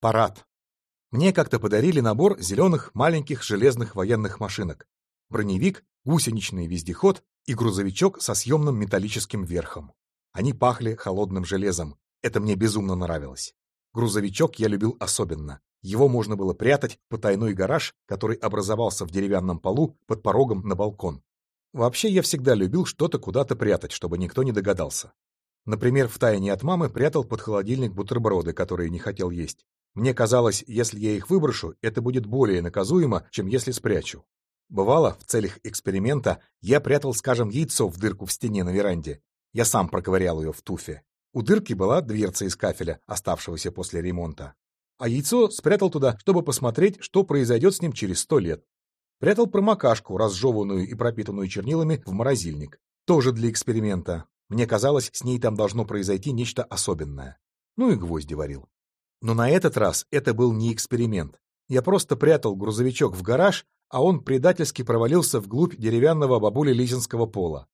Парад. Мне как-то подарили набор зеленых маленьких железных военных машинок. Броневик, гусеничный вездеход и грузовичок со съемным металлическим верхом. Они пахли холодным железом. Это мне безумно нравилось. Грузовичок я любил особенно. Его можно было прятать в потайной гараж, который образовался в деревянном полу под порогом на балкон. Вообще я всегда любил что-то куда-то прятать, чтобы никто не догадался. Например, втайне от мамы прятал под холодильник бутерброды, которые не хотел есть. Мне казалось, если я их выброшу, это будет более наказуемо, чем если спрячу. Бывало, в целях эксперимента я прятал, скажем, яйцо в дырку в стене на веранде. Я сам проковырял ее в туфе. У дырки была дверца из кафеля, оставшегося после ремонта. А яйцо спрятал туда, чтобы посмотреть, что произойдет с ним через сто лет. Прятал промокашку, разжеванную и пропитанную чернилами, в морозильник. Тоже для эксперимента. Мне казалось, с ней там должно произойти нечто особенное. Ну и гвозди варил. Но на этот раз это был не эксперимент. Я просто прятал грузовичок в гараж, а он предательски провалился вглубь деревянного бабули Лизинского пола.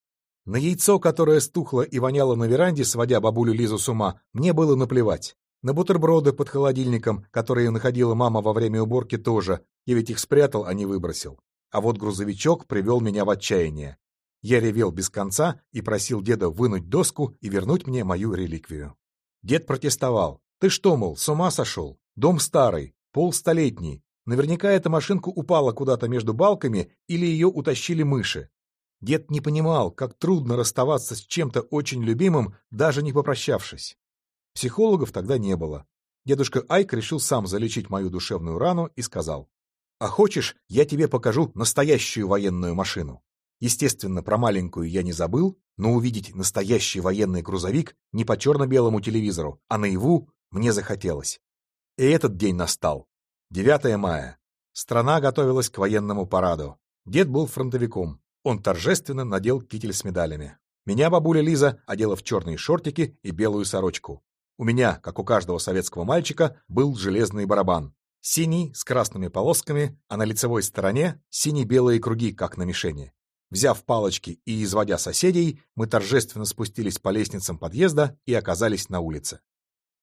На яйцо, которое стухло и воняло на веранде, сводя бабулю Лизу с ума, мне было наплевать. На бутерброды под холодильником, которые находила мама во время уборки тоже, я ведь их спрятал, а не выбросил. А вот грузовичок привел меня в отчаяние. Я ревел без конца и просил деда вынуть доску и вернуть мне мою реликвию. Дед протестовал. «Ты что, мол, с ума сошел? Дом старый, полстолетний. Наверняка эта машинка упала куда-то между балками или ее утащили мыши. Дед не понимал, как трудно расставаться с чем-то очень любимым, даже не попрощавшись. Психологов тогда не было. Дедушка Айк решил сам залечить мою душевную рану и сказал, «А хочешь, я тебе покажу настоящую военную машину?» Естественно, про маленькую я не забыл, но увидеть настоящий военный грузовик не по черно-белому телевизору, а наяву мне захотелось. И этот день настал. 9 мая. Страна готовилась к военному параду. Дед был фронтовиком. Он торжественно надел китель с медалями. Меня бабуля Лиза одела в черные шортики и белую сорочку. У меня, как у каждого советского мальчика, был железный барабан. Синий, с красными полосками, а на лицевой стороне сине-белые круги, как на мишени. Взяв палочки и изводя соседей, мы торжественно спустились по лестницам подъезда и оказались на улице.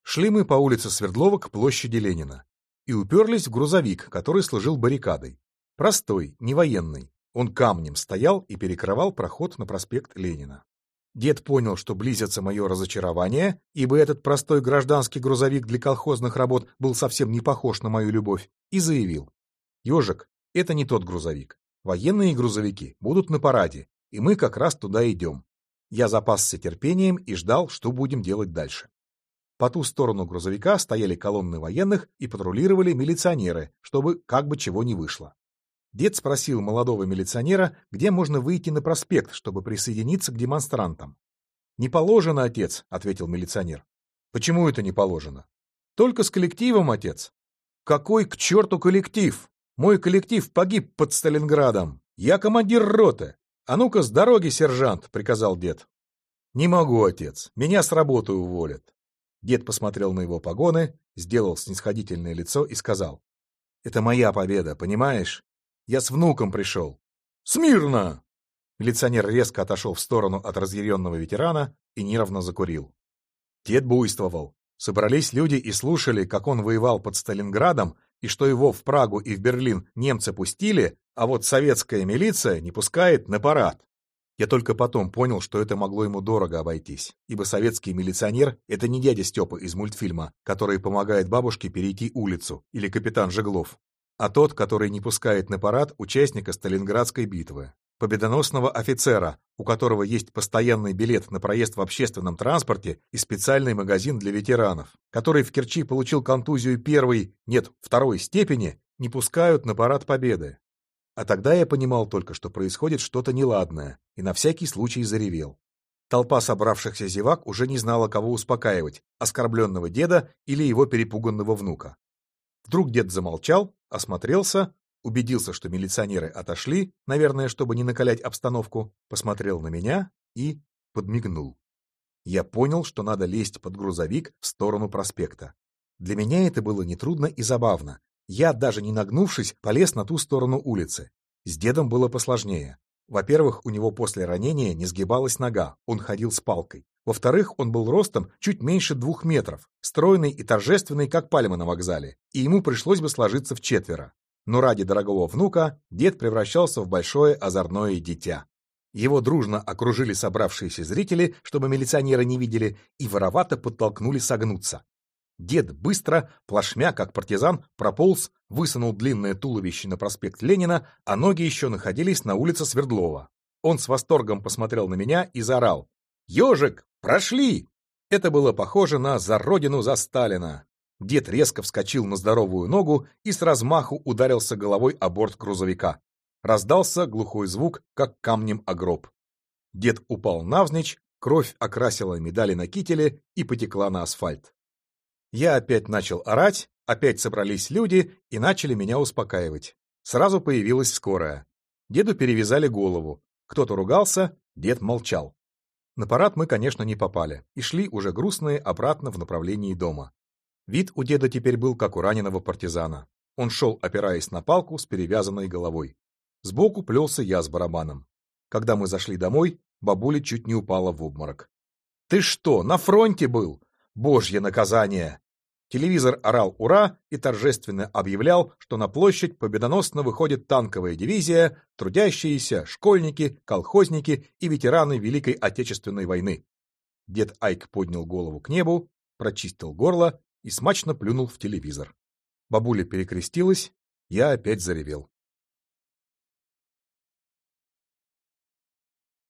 Шли мы по улице Свердлова к площади Ленина и уперлись в грузовик, который служил баррикадой. Простой, не военный. Он камнем стоял и перекрывал проход на проспект Ленина. Дед понял, что близится мое разочарование, ибо этот простой гражданский грузовик для колхозных работ был совсем не похож на мою любовь, и заявил. «Ежик, это не тот грузовик. Военные грузовики будут на параде, и мы как раз туда идем». Я запасся терпением и ждал, что будем делать дальше. По ту сторону грузовика стояли колонны военных и патрулировали милиционеры, чтобы как бы чего не вышло. Дед спросил молодого милиционера, где можно выйти на проспект, чтобы присоединиться к демонстрантам. «Не положено, отец», — ответил милиционер. «Почему это не положено?» «Только с коллективом, отец». «Какой к черту коллектив? Мой коллектив погиб под Сталинградом. Я командир роты. А ну-ка с дороги, сержант», — приказал дед. «Не могу, отец. Меня с работы уволят. Дед посмотрел на его погоны, сделал снисходительное лицо и сказал. «Это моя победа, понимаешь? Я с внуком пришел». «Смирно!» Милиционер резко отошел в сторону от разъяренного ветерана и нервно закурил. Дед буйствовал. Собрались люди и слушали, как он воевал под Сталинградом, и что его в Прагу и в Берлин немцы пустили, а вот советская милиция не пускает на парад. Я только потом понял, что это могло ему дорого обойтись, ибо советский милиционер — это не дядя Степа из мультфильма, который помогает бабушке перейти улицу, или капитан Жеглов, а тот, который не пускает на парад участника Сталинградской битвы, победоносного офицера, у которого есть постоянный билет на проезд в общественном транспорте и специальный магазин для ветеранов, который в Керчи получил контузию первой, нет, второй степени, не пускают на парад победы. А тогда я понимал только, что происходит что-то неладное, и на всякий случай заревел. Толпа собравшихся зевак уже не знала, кого успокаивать, оскорбленного деда или его перепуганного внука. Вдруг дед замолчал, осмотрелся, убедился, что милиционеры отошли, наверное, чтобы не накалять обстановку, посмотрел на меня и подмигнул. Я понял, что надо лезть под грузовик в сторону проспекта. Для меня это было нетрудно и забавно, я, даже не нагнувшись, полез на ту сторону улицы. С дедом было посложнее. Во-первых, у него после ранения не сгибалась нога, он ходил с палкой. Во-вторых, он был ростом чуть меньше двух метров, стройный и торжественный, как пальма на вокзале, и ему пришлось бы сложиться в четверо. Но ради дорогого внука дед превращался в большое озорное дитя. Его дружно окружили собравшиеся зрители, чтобы милиционеры не видели, и воровато подтолкнули согнуться. Дед быстро, плашмя, как партизан, прополз, высунул длинное туловище на проспект Ленина, а ноги еще находились на улице Свердлова. Он с восторгом посмотрел на меня и заорал. «Ежик, прошли!» Это было похоже на «За Родину, за Сталина». Дед резко вскочил на здоровую ногу и с размаху ударился головой о борт грузовика. Раздался глухой звук, как камнем о гроб. Дед упал навзничь, кровь окрасила медали на кителе и потекла на асфальт. Я опять начал орать, опять собрались люди и начали меня успокаивать. Сразу появилась скорая. Деду перевязали голову. Кто-то ругался, дед молчал. На парад мы, конечно, не попали и шли уже грустные обратно в направлении дома. Вид у деда теперь был как у раненого партизана. Он шел, опираясь на палку с перевязанной головой. Сбоку плелся я с барабаном. Когда мы зашли домой, бабуля чуть не упала в обморок. «Ты что, на фронте был? Божье наказание!» Телевизор орал «Ура!» и торжественно объявлял, что на площадь победоносно выходит танковая дивизия, трудящиеся, школьники, колхозники и ветераны Великой Отечественной войны. Дед Айк поднял голову к небу, прочистил горло и смачно плюнул в телевизор. Бабуля перекрестилась, я опять заревел.